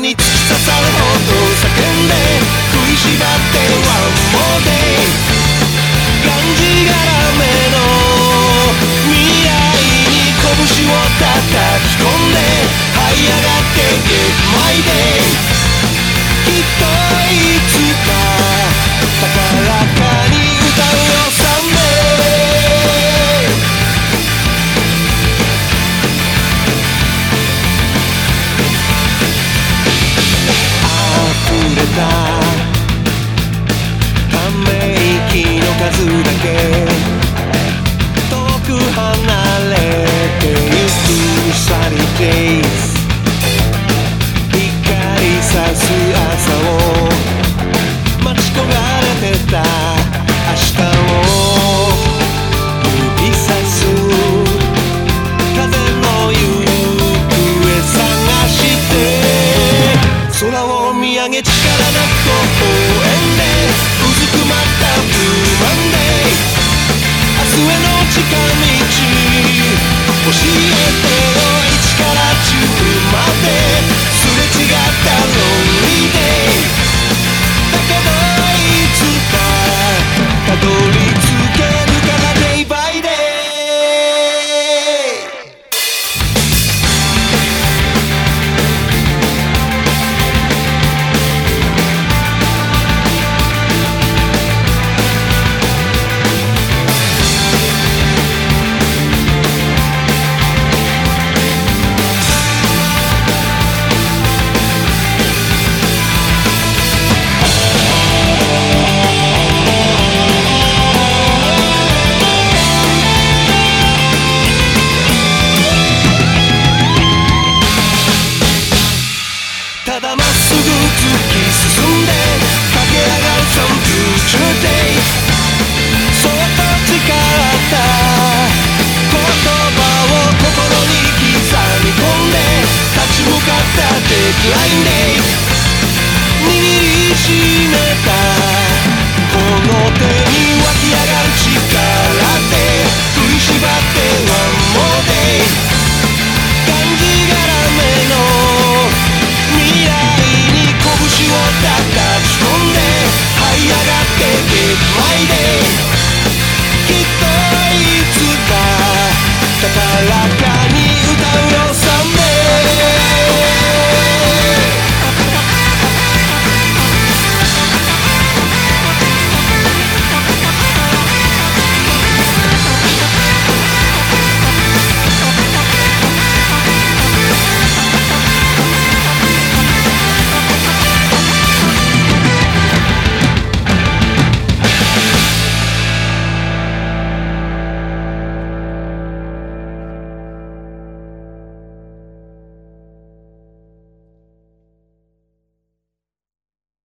に突き刺さるほど叫んで食いしばってワンモーデイがんじがらめの未来に拳を叩き込んで這い上がって Get my day きっといつか上げ力なく応援でうずくま Blind Date 握りし